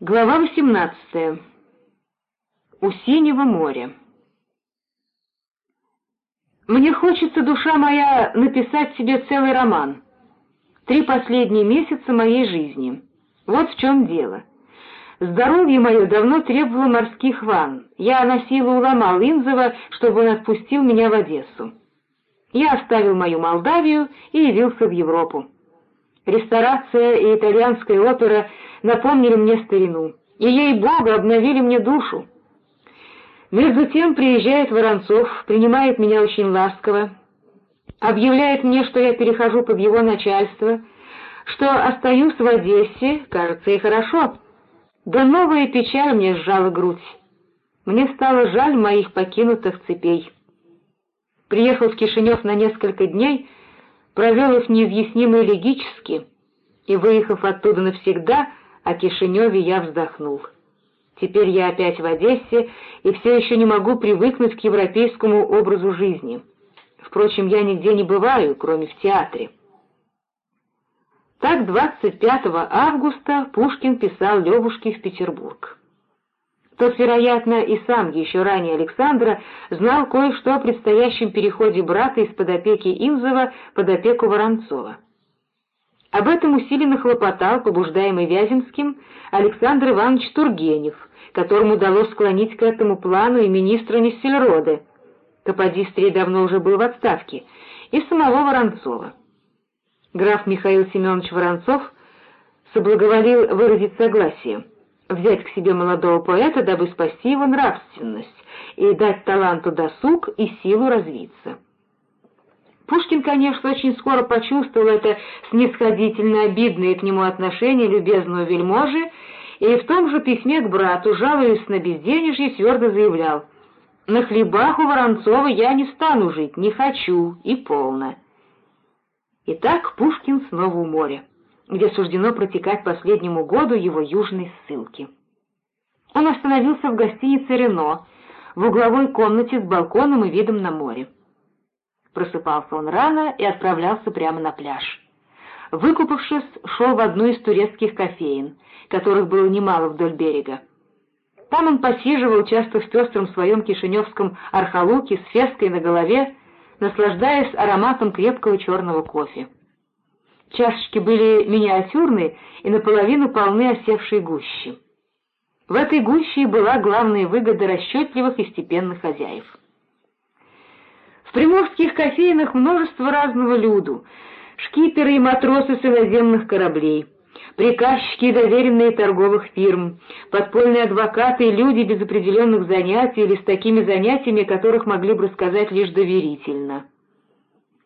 Глава 18. У синего моря. Мне хочется, душа моя, написать себе целый роман. Три последние месяца моей жизни. Вот в чем дело. Здоровье мое давно требовало морских ванн. Я на силу уломал Инзова, чтобы он отпустил меня в Одессу. Я оставил мою Молдавию и явился в Европу. Ресторация и итальянская опера напомнили мне старину, и, ей-богу, обновили мне душу. Между тем приезжает Воронцов, принимает меня очень ласково, объявляет мне, что я перехожу под его начальство, что остаюсь в Одессе, кажется, и хорошо. Да новая печаль мне сжала грудь. Мне стало жаль моих покинутых цепей. Приехал в Кишинев на несколько дней, провел их неизъяснимо логически, и, выехав оттуда навсегда, о Кишиневе я вздохнул. Теперь я опять в Одессе и все еще не могу привыкнуть к европейскому образу жизни. Впрочем, я нигде не бываю, кроме в театре. Так 25 августа Пушкин писал Левушке в Петербург. Тот, вероятно, и сам еще ранее Александра знал кое-что о предстоящем переходе брата из-под опеки Инзова под опеку Воронцова. Об этом усиленно хлопотал, побуждаемый Вяземским, Александр Иванович Тургенев, которому удалось склонить к этому плану и министра Нессельроде, Каподистрий давно уже был в отставке, и самого Воронцова. Граф Михаил Семенович Воронцов соблаговолил выразить согласие — взять к себе молодого поэта, дабы спасти его нравственность и дать таланту досуг и силу развиться. Пушкин, конечно, очень скоро почувствовал это снисходительно обидное к нему отношение любезного вельможи, и в том же письме к брату, жалуясь на безденежье, твердо заявлял «На хлебах у Воронцова я не стану жить, не хочу, и полно». Итак, Пушкин снова у моря где суждено протекать последнему году его южной ссылки. Он остановился в гостинице «Рено», в угловой комнате с балконом и видом на море. Просыпался он рано и отправлялся прямо на пляж. Выкупавшись, шел в одну из турецких кофеин, которых было немало вдоль берега. Там он посиживал часто в пестром своем кишиневском архалуке с феской на голове, наслаждаясь ароматом крепкого черного кофе. Чашечки были миниатюрные и наполовину полны осевшей гущи. В этой гуще была главная выгода расчетливых и степенных хозяев. В приморских кофейнах множество разного люду, шкиперы и матросы с иноземных кораблей, приказчики и доверенные торговых фирм, подпольные адвокаты и люди без определенных занятий или с такими занятиями, которых могли бы рассказать лишь доверительно.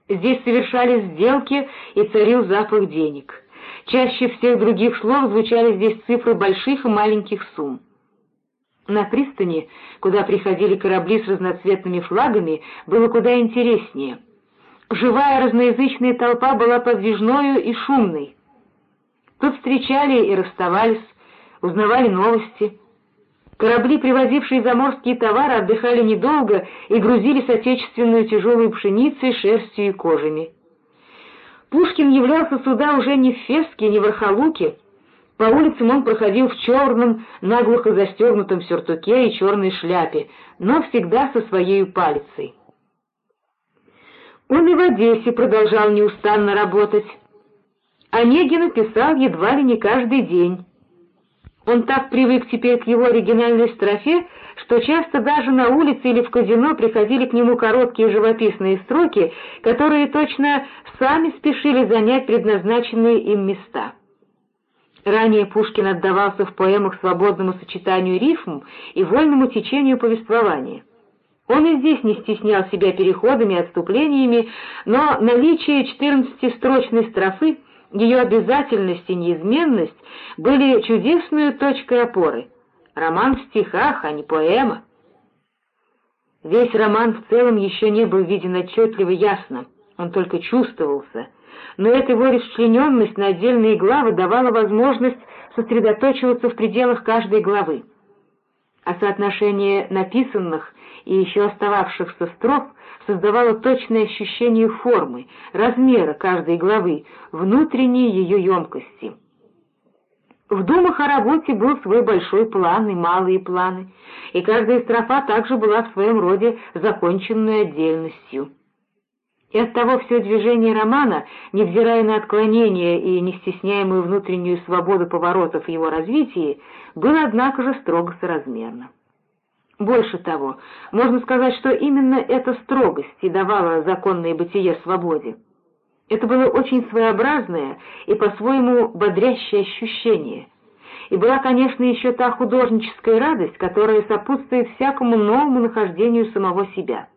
Здесь совершались сделки и царил запах денег. Чаще всех других слов звучали здесь цифры больших и маленьких сумм. На пристани, куда приходили корабли с разноцветными флагами, было куда интереснее. Живая разноязычная толпа была подвижною и шумной. Тут встречали и расставались, узнавали новости — Корабли, привозившие заморские товары, отдыхали недолго и грузились отечественную тяжелую пшеницей, шерстью и кожами. Пушкин являлся сюда уже не в Феске, не в Архалуке. По улицам он проходил в черном, наглухо застегнутом сюртуке и черной шляпе, но всегда со своей палицей. Он и в Одессе продолжал неустанно работать. Онегин писал едва ли не каждый день. Он так привык теперь к его оригинальной строфе, что часто даже на улице или в казино приходили к нему короткие живописные строки, которые точно сами спешили занять предназначенные им места. Ранее Пушкин отдавался в поэмах свободному сочетанию рифм и вольному течению повествования. Он и здесь не стеснял себя переходами и отступлениями, но наличие четырнадцатистрочной строфы — ее обязательность и неизменность были чудесной точкой опоры. Роман в стихах, а не поэма. Весь роман в целом еще не был виден отчетливо ясно, он только чувствовался, но эта его расчлененность на отдельные главы давала возможность сосредоточиваться в пределах каждой главы. А соотношение написанных и еще остававшихся строф создавало точное ощущение формы, размера каждой главы, внутренней ее емкости. В думах о работе был свой большой план и малые планы, и каждая строфа также была в своем роде законченной отдельностью. И оттого все движение романа, невзирая на отклонения и нестесняемую внутреннюю свободу поворотов его развития, было, однако же, строго соразмерно. Больше того, можно сказать, что именно эта строгость и давала законное бытие свободе. Это было очень своеобразное и по-своему бодрящее ощущение. И была, конечно, еще та художническая радость, которая сопутствует всякому новому нахождению самого себя.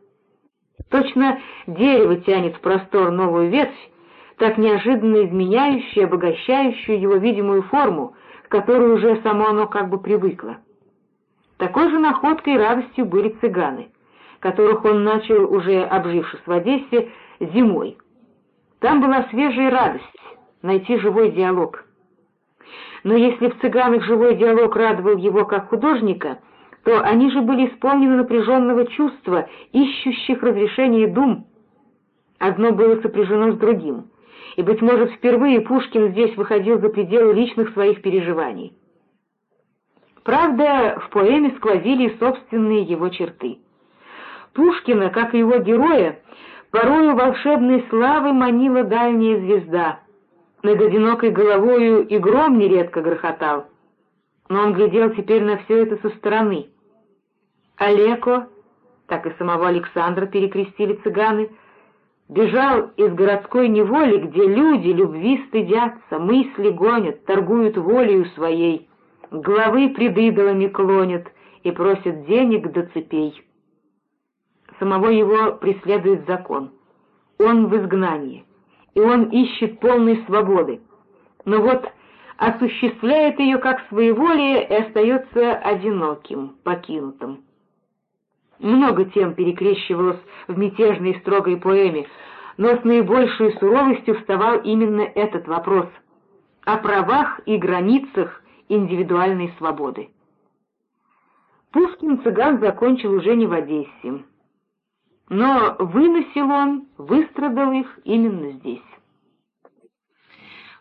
Точно дерево тянет в простор новую ветвь, так неожиданно изменяющую обогащающую его видимую форму, к которой уже само оно как бы привыкло. Такой же находкой и радостью были цыганы, которых он начал, уже обжившись в Одессе, зимой. Там была свежая радость — найти живой диалог. Но если в «Цыганах» живой диалог радовал его как художника, то они же были исполнены напряженного чувства, ищущих разрешения дум. Одно было сопряжено с другим, и, быть может, впервые Пушкин здесь выходил за пределы личных своих переживаний. Правда, в поэме сквозили собственные его черты. Пушкина, как и его героя, Порою волшебной славы манила дальняя звезда. Над одинокой головою и гром нередко грохотал. Но он глядел теперь на все это со стороны. Олеко, так и самого Александра перекрестили цыганы, бежал из городской неволи, где люди любви стыдятся, мысли гонят, торгуют волею своей, главы пред идолами клонят и просят денег до цепей самого его преследует закон. Он в изгнании, и он ищет полной свободы. Но вот осуществляет ее как своеволие и остается одиноким, покинутым. Много тем перекрещивалось в мятежной и строгой поэме, но с наибольшей суровостью вставал именно этот вопрос о правах и границах индивидуальной свободы. Пушкин цыган закончил уже не в Одессе но выносил он, выстрадал их именно здесь.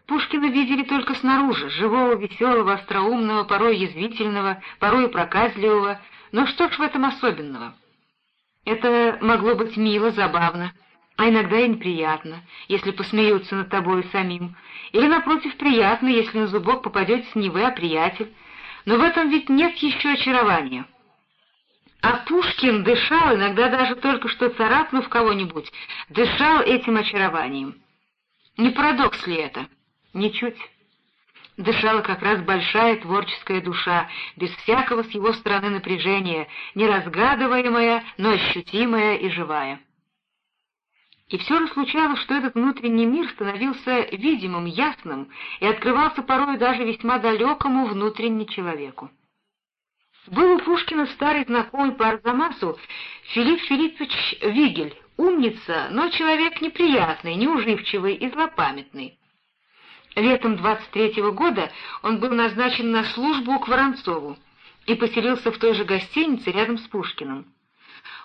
Пушкина видели только снаружи, живого, веселого, остроумного, порой язвительного, порой проказливого, но что ж в этом особенного? Это могло быть мило, забавно, а иногда и неприятно, если посмеются над тобой самим, или, напротив, приятно, если на зубок попадете не вы, а приятель, но в этом ведь нет еще очарования. А Пушкин дышал, иногда даже только что царапнув кого-нибудь, дышал этим очарованием. Не парадокс ли это? Ничуть. Дышала как раз большая творческая душа, без всякого с его стороны напряжения, неразгадываемая, но ощутимая и живая. И все же случалось, что этот внутренний мир становился видимым, ясным и открывался порой даже весьма далекому внутренне человеку. Был у Пушкина старый знакомый по Арзамасу Филипп Филиппович Вигель, умница, но человек неприятный, неуживчивый и злопамятный. Летом 23-го года он был назначен на службу к Воронцову и поселился в той же гостинице рядом с Пушкиным.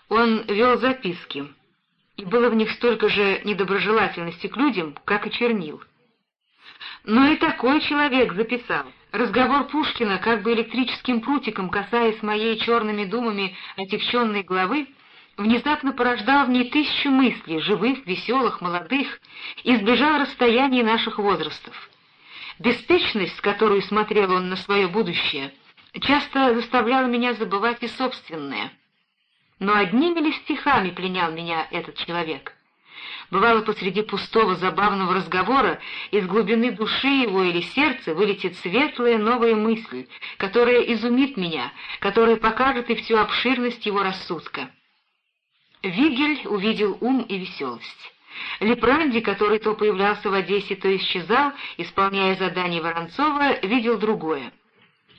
Он вел записки, и было в них столько же недоброжелательности к людям, как и чернил. Но и такой человек записал. Разговор Пушкина, как бы электрическим прутиком касаясь моей черными думами отягченной головы, внезапно порождал в ней тысячу мыслей, живых, веселых, молодых, и сближал расстояние наших возрастов. Беспечность, с которой смотрел он на свое будущее, часто заставляла меня забывать и собственное. Но одними ли стихами пленял меня этот человек? Бывало, посреди пустого забавного разговора из глубины души его или сердца вылетит светлая новая мысль, которая изумит меня, которая покажет и всю обширность его рассудка. Вигель увидел ум и веселость. Лепранди, который то появлялся в Одессе, то исчезал, исполняя задание Воронцова, видел другое.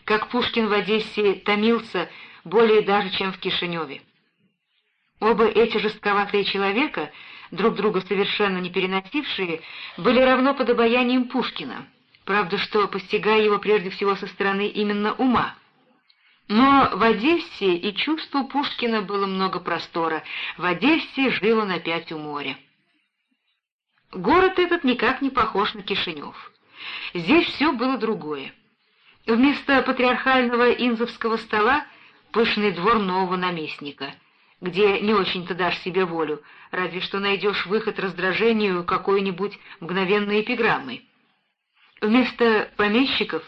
Как Пушкин в Одессе томился более даже, чем в Кишиневе. Оба эти жестковатые человека — друг друга совершенно не переносившие, были равно под обаянием Пушкина, правда, что постигая его прежде всего со стороны именно ума. Но в Одессе и чувству Пушкина было много простора, в Одессе жил он опять у моря. Город этот никак не похож на Кишинев. Здесь все было другое. Вместо патриархального инзовского стола — пышный двор нового наместника, где не очень-то дашь себе волю, разве что найдешь выход раздражению какой-нибудь мгновенной эпиграммой. Вместо помещиков,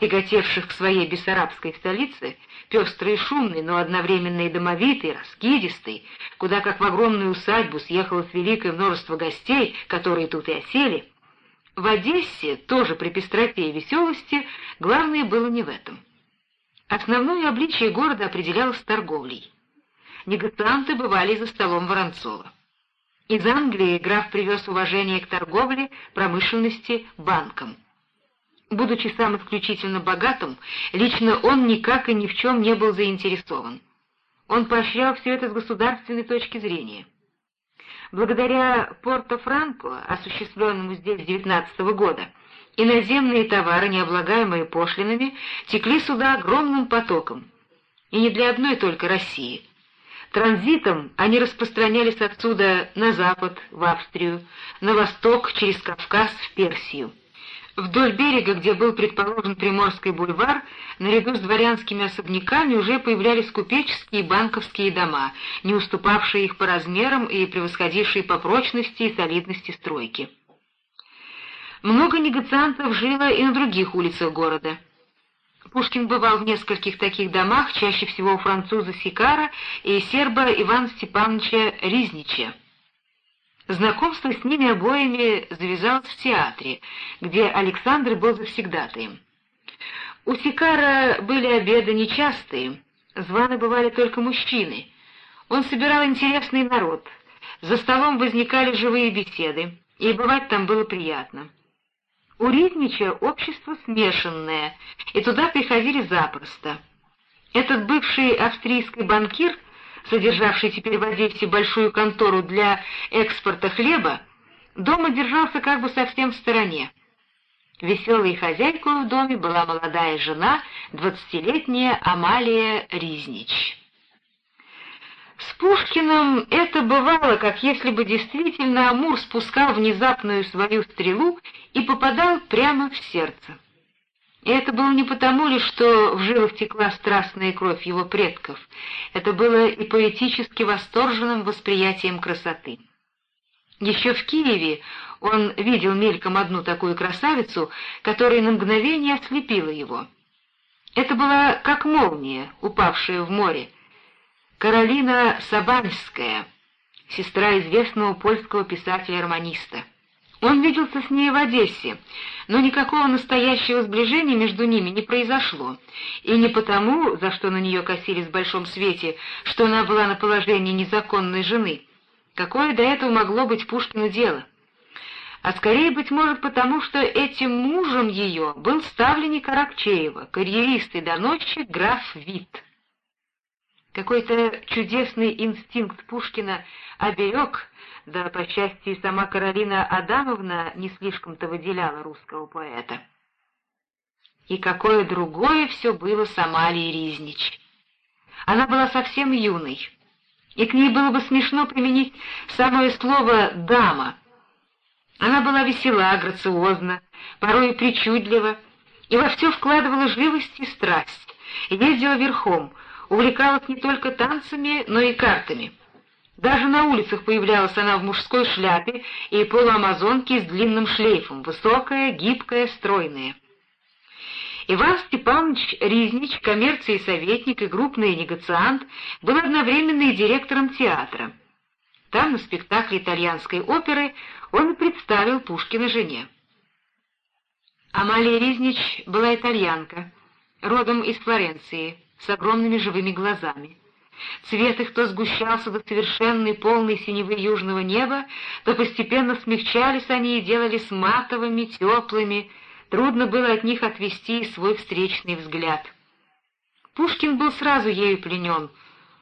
тяготевших к своей бессарабской столице, пестрый и шумный, но одновременно и домовитый, раскидистый, куда как в огромную усадьбу съехалось великое множество гостей, которые тут и осели, в Одессе, тоже при пестроте и веселости, главное было не в этом. Основное обличие города определялось торговлей. Негацианты бывали за столом Воронцова. Из Англии граф привез уважение к торговле, промышленности, банкам. Будучи сам исключительно богатым, лично он никак и ни в чем не был заинтересован. Он поощрял все это с государственной точки зрения. Благодаря Порто-Франко, осуществленному здесь с 19 года, иноземные товары, не облагаемые пошлинами, текли сюда огромным потоком. И не для одной только России. Транзитом они распространялись отсюда на запад, в Австрию, на восток, через Кавказ, в Персию. Вдоль берега, где был предположен Приморский бульвар, наряду с дворянскими особняками уже появлялись купеческие и банковские дома, не уступавшие их по размерам и превосходившие по прочности и солидности стройки. Много негациантов жило и на других улицах города. Пушкин бывал в нескольких таких домах, чаще всего у француза Сикара и серба Ивана Степановича Ризнича. Знакомство с ними обоими завязалось в театре, где Александр был завсегдатаем. У Сикара были обеды нечастые, званы бывали только мужчины. Он собирал интересный народ, за столом возникали живые беседы, и бывать там было приятно. У Ритмича общество смешанное, и туда приходили запросто. Этот бывший австрийский банкир — содержавший теперь в Одессе большую контору для экспорта хлеба, дома держался как бы совсем в стороне. Веселой хозяйкой в доме была молодая жена, двадцатилетняя Амалия Ризнич. С Пушкиным это бывало, как если бы действительно Амур спускал внезапную свою стрелу и попадал прямо в сердце. И это было не потому ли, что в жилах текла страстная кровь его предков, это было и поэтически восторженным восприятием красоты. Еще в Киеве он видел мельком одну такую красавицу, которая на мгновение ослепила его. Это была как молния, упавшая в море. Каролина Сабанская, сестра известного польского писателя-романиста. Он виделся с ней в Одессе, но никакого настоящего сближения между ними не произошло, и не потому, за что на нее косились в большом свете, что она была на положении незаконной жены. Какое до этого могло быть Пушкину дело? А скорее, быть может, потому, что этим мужем ее был ставленник Аракчеева, карьерист и доносчик граф Вит. Какой-то чудесный инстинкт Пушкина оберег да, по счастью, сама Каролина Адамовна не слишком-то выделяла русского поэта. И какое другое все было с Амалией Ризнич. Она была совсем юной, и к ней было бы смешно применить самое слово «дама». Она была весела, грациозна, порой причудлива, и во все вкладывала живость и страсть, ездила верхом, увлекалась не только танцами, но и картами. Даже на улицах появлялась она в мужской шляпе и полуамазонке с длинным шлейфом, высокая, гибкая, стройная. Иван Степанович Ризнич, коммерции советник и крупный негациант, был одновременно и директором театра. Там, на спектакле итальянской оперы, он представил Пушкина жене. Амалия Ризнич была итальянка, родом из Флоренции, с огромными живыми глазами. Цвет их то сгущался до совершенной полной синевы южного неба, то постепенно смягчались они и делались матовыми, теплыми, трудно было от них отвести свой встречный взгляд. Пушкин был сразу ею пленен.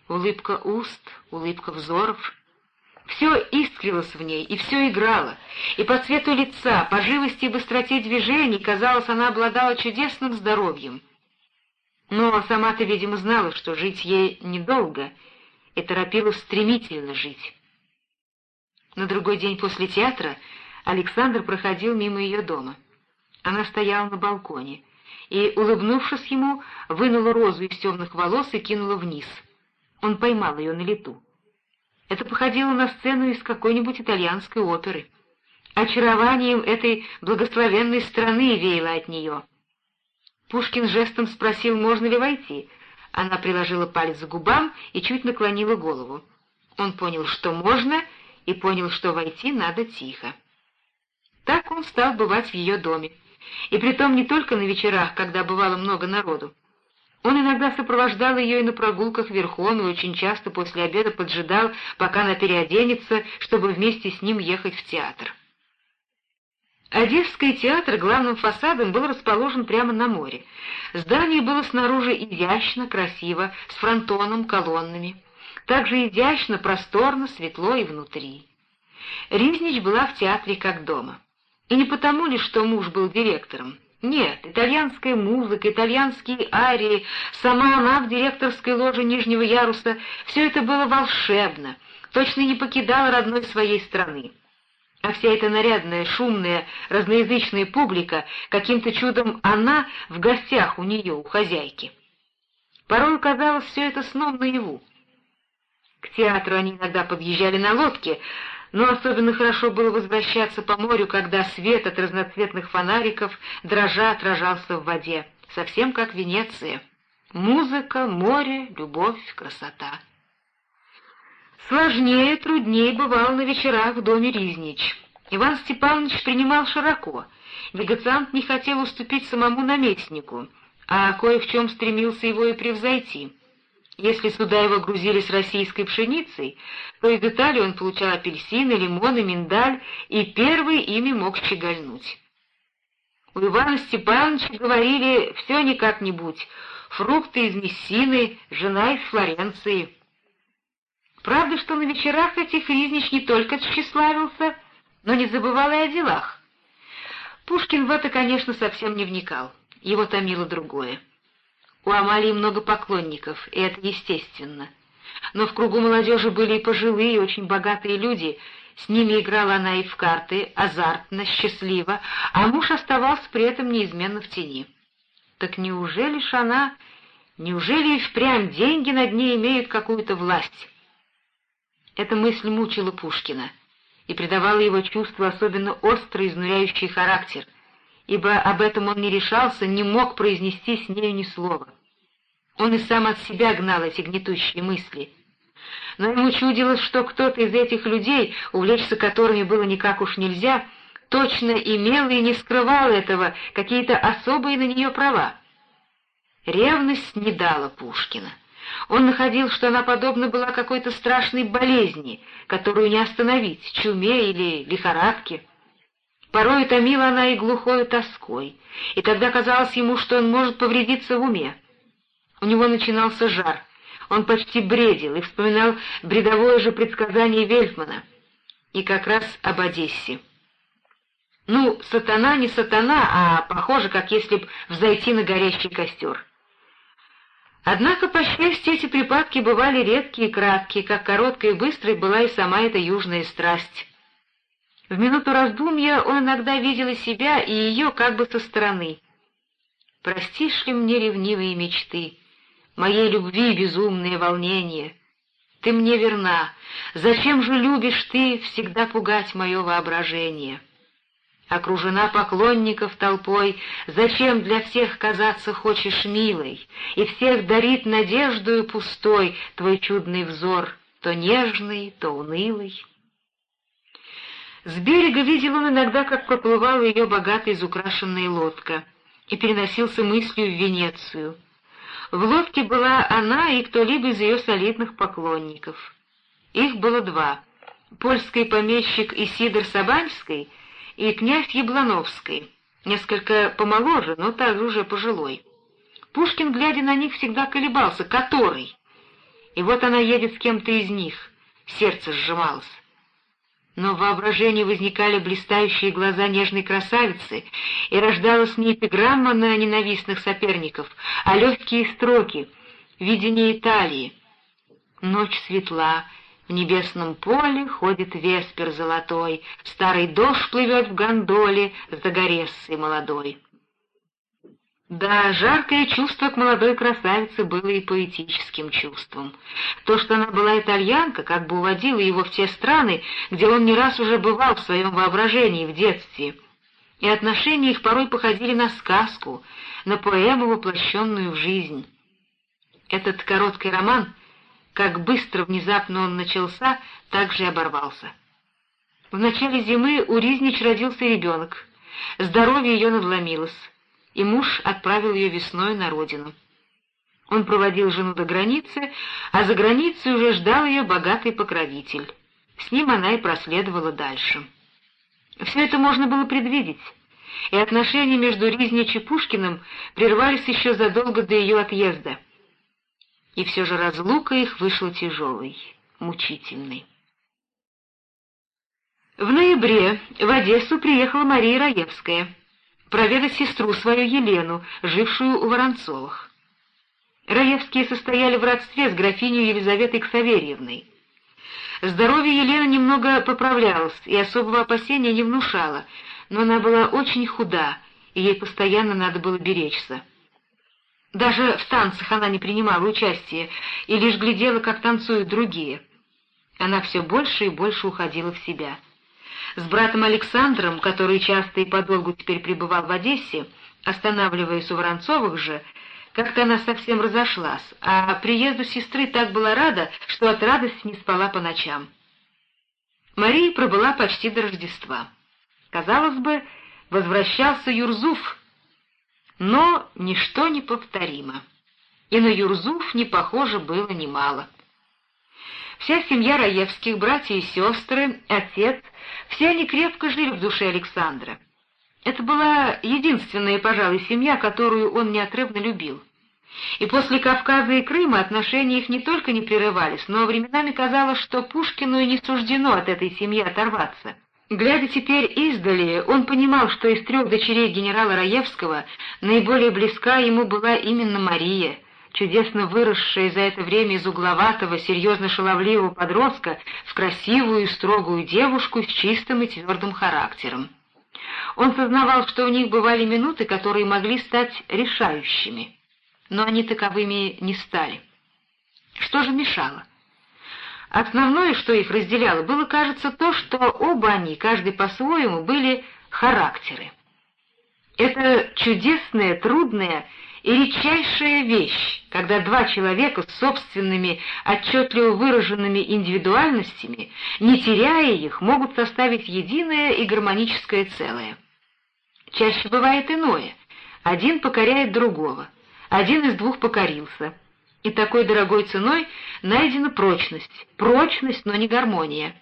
Улыбка уст, улыбка взоров. Все искрилось в ней, и все играло, и по цвету лица, по живости и быстроте движений, казалось, она обладала чудесным здоровьем — но сама-то, видимо, знала, что жить ей недолго, и торопилась стремительно жить. На другой день после театра Александр проходил мимо ее дома. Она стояла на балконе, и, улыбнувшись ему, вынула розу из темных волос и кинула вниз. Он поймал ее на лету. Это походило на сцену из какой-нибудь итальянской оперы. Очарованием этой благословенной страны веяло от нее. Пушкин жестом спросил, можно ли войти. Она приложила палец к губам и чуть наклонила голову. Он понял, что можно, и понял, что войти надо тихо. Так он стал бывать в ее доме, и притом не только на вечерах, когда бывало много народу. Он иногда сопровождал ее и на прогулках верхом, и очень часто после обеда поджидал, пока она переоденется, чтобы вместе с ним ехать в театр. Одесский театр главным фасадом был расположен прямо на море. Здание было снаружи изящно, красиво, с фронтоном, колоннами. Также изящно, просторно, светло и внутри. Ризнич была в театре как дома. И не потому ли, что муж был директором. Нет, итальянская музыка, итальянские арии, сама она в директорской ложе нижнего яруса — все это было волшебно, точно не покидала родной своей страны. А вся эта нарядная, шумная, разноязычная публика, каким-то чудом она в гостях у нее, у хозяйки. Порой казалось все это сном наяву. К театру они иногда подъезжали на лодке, но особенно хорошо было возвращаться по морю, когда свет от разноцветных фонариков дрожа отражался в воде, совсем как Венеция. Музыка, море, любовь, красота. Сложнее, труднее бывал на вечерах в доме Riзнич. Иван Степанович принимал широко. Негациант не хотел уступить самому наместнику, а кое в чем стремился его и превзойти. Если сюда его грузили с российской пшеницей, то из Италии он получал апельсины, лимоны, миндаль, и первый ими мог щегольнуть. У Ивана Степановича говорили все не как-нибудь, фрукты из Мессины, жена из Флоренции. Правда, что на вечерах этих Ризнич не только тщеславился, но не забывал и о делах. Пушкин в это, конечно, совсем не вникал, его томило другое. У Амалии много поклонников, и это естественно. Но в кругу молодежи были и пожилые, очень богатые люди. С ними играла она и в карты, азартно, счастливо, а муж оставался при этом неизменно в тени. Так неужели ж она... Неужели и впрямь деньги над ней имеют какую-то власть? Эта мысль мучила Пушкина и придавала его чувству особенно острый, изнуряющий характер, ибо об этом он не решался, не мог произнести с нею ни слова. Он и сам от себя гнал эти гнетущие мысли. Но ему чудилось, что кто-то из этих людей, увлечься которыми было никак уж нельзя, точно имел и не скрывал этого, какие-то особые на нее права. Ревность не дала Пушкина. Он находил, что она подобна была какой-то страшной болезни, которую не остановить, чуме или лихорадке. Порой томила она и глухой тоской, и тогда казалось ему, что он может повредиться в уме. У него начинался жар. Он почти бредил и вспоминал бредовое же предсказание Вельфмана. И как раз об Одессе. Ну, сатана не сатана, а похоже, как если б взойти на горящий костер. Однако, по счастью, эти припадки бывали редкие и краткие, как короткая и быстрой была и сама эта южная страсть. В минуту раздумья он иногда видел и себя, и ее как бы со стороны. «Простишь ли мне ревнивые мечты?» моей любви безумные волнения. Ты мне верна, зачем же любишь ты всегда пугать мое воображение? Окружена поклонников толпой, зачем для всех казаться хочешь милой, и всех дарит надеждою пустой твой чудный взор, то нежный, то унылый? С берега видел он иногда, как проплывала ее богато изукрашенная лодка, и переносился мыслью в Венецию — в лодке была она и кто-либо из ее солидных поклонников. Их было два — польский помещик Исидор Сабанский и князь Яблановский, несколько помоложе, но также уже пожилой. Пушкин, глядя на них, всегда колебался, который. И вот она едет с кем-то из них, сердце сжималось но в воображении возникали блистающие глаза нежной красавицы, и рождалась не эпиграмма на ненавистных соперников, а легкие строки, видение Италии. Ночь светла, в небесном поле ходит веспер золотой, старый дождь плывет в гондоле с загорессой молодой. Да, жаркое чувство к молодой красавице было и поэтическим чувством. То, что она была итальянка, как бы уводило его в те страны, где он не раз уже бывал в своем воображении в детстве, и отношения их порой походили на сказку, на поэму, воплощенную в жизнь. Этот короткий роман, как быстро внезапно он начался, так же и оборвался. В начале зимы у Ризнич родился ребенок, здоровье ее надломилось и муж отправил ее весной на родину. Он проводил жену до границы, а за границей уже ждал ее богатый покровитель. С ним она и проследовала дальше. Все это можно было предвидеть, и отношения между Ризнич и Пушкиным прервались еще задолго до ее отъезда. И все же разлука их вышла тяжелой, мучительной. В ноябре в Одессу приехала Мария Раевская — проведать сестру свою Елену, жившую у Воронцовых. Раевские состояли в родстве с графиней Елизаветой Ксаверьевной. Здоровье Елены немного поправлялось и особого опасения не внушало, но она была очень худа, и ей постоянно надо было беречься. Даже в танцах она не принимала участия и лишь глядела, как танцуют другие. Она все больше и больше уходила в себя. С братом Александром, который часто и подолгу теперь пребывал в Одессе, останавливаясь у Воронцовых же, как-то она совсем разошлась, а приезду сестры так была рада, что от радости не спала по ночам. Мария пробыла почти до Рождества. Казалось бы, возвращался Юрзуф, но ничто не повторимо. И на Юрзуф не похоже было немало. Вся семья Раевских, братья и сестры, отец, все они крепко жили в душе Александра. Это была единственная, пожалуй, семья, которую он неотрывно любил. И после Кавказа и Крыма отношения их не только не прерывались, но временами казалось, что Пушкину и не суждено от этой семьи оторваться. Глядя теперь издали, он понимал, что из трех дочерей генерала Раевского наиболее близка ему была именно Мария — чудесно выросшая за это время из угловатого, серьезно шаловливого подростка в красивую и строгую девушку с чистым и твердым характером. Он сознавал, что у них бывали минуты, которые могли стать решающими, но они таковыми не стали. Что же мешало? Основное, что их разделяло, было, кажется, то, что оба они, каждый по-своему, были характеры. Это чудесное, трудное и редчайшая вещь, когда два человека с собственными отчетливо выраженными индивидуальностями, не теряя их, могут составить единое и гармоническое целое. Чаще бывает иное. Один покоряет другого, один из двух покорился. И такой дорогой ценой найдена прочность, прочность, но не гармония.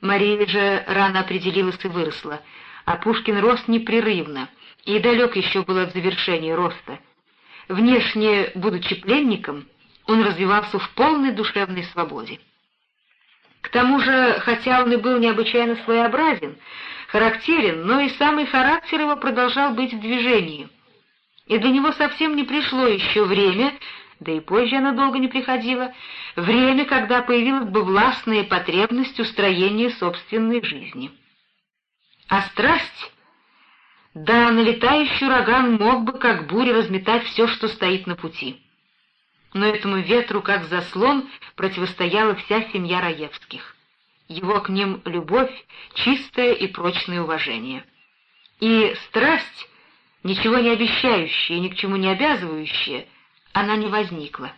Мария же рано определилась и выросла, а Пушкин рос непрерывно — и далек еще был от завершения роста. Внешне, будучи пленником, он развивался в полной душевной свободе. К тому же, хотя он и был необычайно своеобразен, характерен, но и самый характер его продолжал быть в движении. И для него совсем не пришло еще время, да и позже она долго не приходила, время, когда появилась бы властная потребность устроения собственной жизни. А страсть да, налетающий ураган мог бы, как буря, разметать все, что стоит на пути. Но этому ветру, как заслон, противостояла вся семья Раевских. Его к ним любовь, чистое и прочное уважение. И страсть, ничего не обещающая и ни к чему не обязывающая, она не возникла.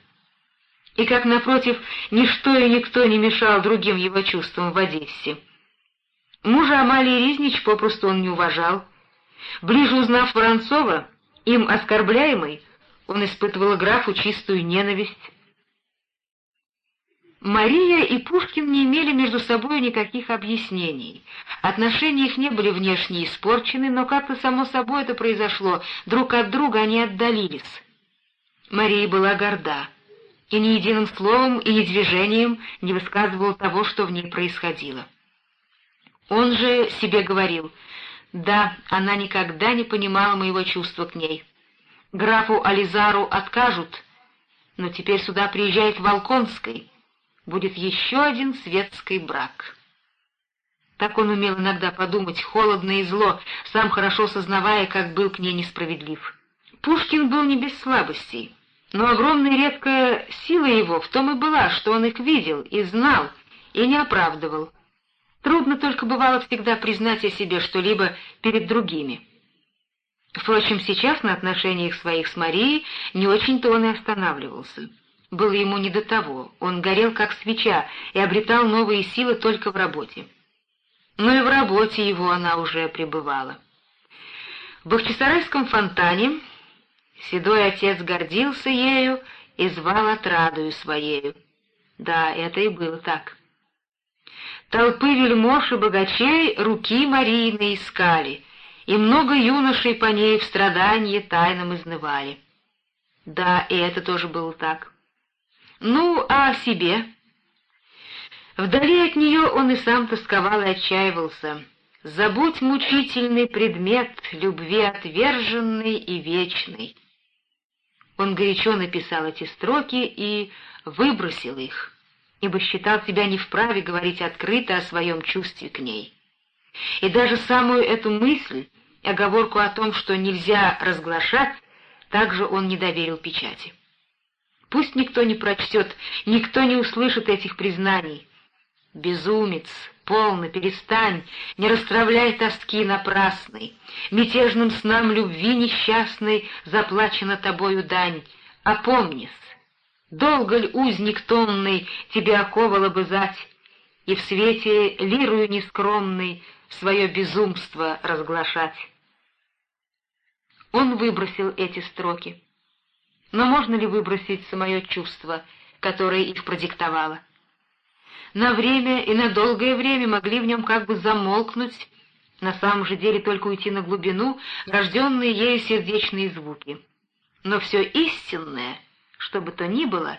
И как, напротив, ничто и никто не мешал другим его чувствам в Одессе. Мужа Амалии Riзнич попросту он не уважал, Ближе узнав Воронцова, им оскорбляемый, он испытывал графу чистую ненависть. Мария и Пушкин не имели между собой никаких объяснений. Отношения их не были внешне испорчены, но как-то само собой это произошло, друг от друга они отдалились. Мария была горда, и ни единым словом и ни движением не высказывала того, что в ней происходило. Он же себе говорил — да, она никогда не понимала моего чувства к ней. Графу Ализару откажут, но теперь сюда приезжает Волконской. Будет еще один светский брак. Так он умел иногда подумать, холодно и зло, сам хорошо сознавая, как был к ней несправедлив. Пушкин был не без слабостей, но огромная редкая сила его в том и была, что он их видел и знал, и не оправдывал. Трудно только бывало всегда признать о себе что-либо перед другими. Впрочем, сейчас на отношениях своих с Марией не очень-то он и останавливался. Было ему не до того, он горел как свеча и обретал новые силы только в работе. Но и в работе его она уже пребывала. В Бахчисарайском фонтане седой отец гордился ею и звал отрадою своею. Да, это и было так. Толпы вельмож и богачей руки Марины искали, и много юношей по ней в страдании тайном изнывали. Да, и это тоже было так. Ну, а о себе? Вдали от нее он и сам тосковал и отчаивался. Забудь мучительный предмет любви отверженный и вечный. Он горячо написал эти строки и выбросил их, ибо считал себя не вправе говорить открыто о своем чувстве к ней. И даже самую эту мысль, оговорку о том, что нельзя разглашать, также он не доверил печати. Пусть никто не прочтет, никто не услышит этих признаний. Безумец, полно, перестань, не расстравляй тоски напрасной, мятежным снам любви несчастной заплачена тобою дань. Опомнись, долго ль узник томный тебе оковал обызать, и в свете лирую нескромной свое безумство разглашать? Он выбросил эти строки. Но можно ли выбросить самое чувство, которое их продиктовало? На время и на долгое время могли в нем как бы замолкнуть, на самом же деле только уйти на глубину, рожденные ею сердечные звуки. Но все истинное, что бы то ни было,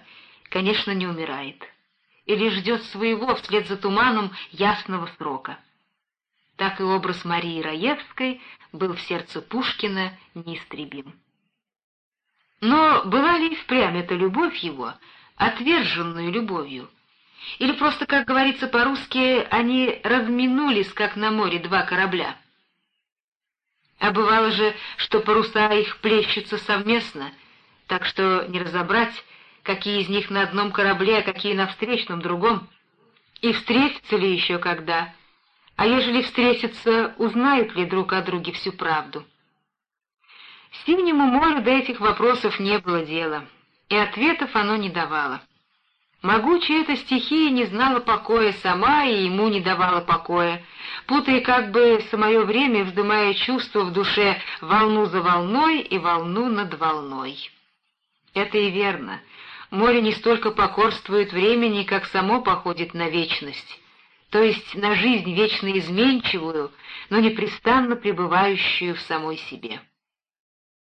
конечно, не умирает, или ждет своего вслед за туманом ясного срока. Так и образ Марии Раевской был в сердце Пушкина неистребим. Но была ли впрямь эта любовь его, отверженную любовью? Или просто, как говорится по-русски, они разминулись, как на море, два корабля? А бывало же, что паруса их плещутся совместно, так что не разобрать, какие из них на одном корабле, а какие на встречном другом. И встретятся ли еще когда? А ежели встретятся, узнают ли друг о друге всю правду? Синему морю до этих вопросов не было дела, и ответов оно не давало. Могучая эта стихия не знала покоя сама и ему не давала покоя, путая как бы самое время, вздымая чувства в душе волну за волной и волну над волной. Это и верно. Море не столько покорствует времени, как само походит на вечность, то есть на жизнь вечно изменчивую, но непрестанно пребывающую в самой себе.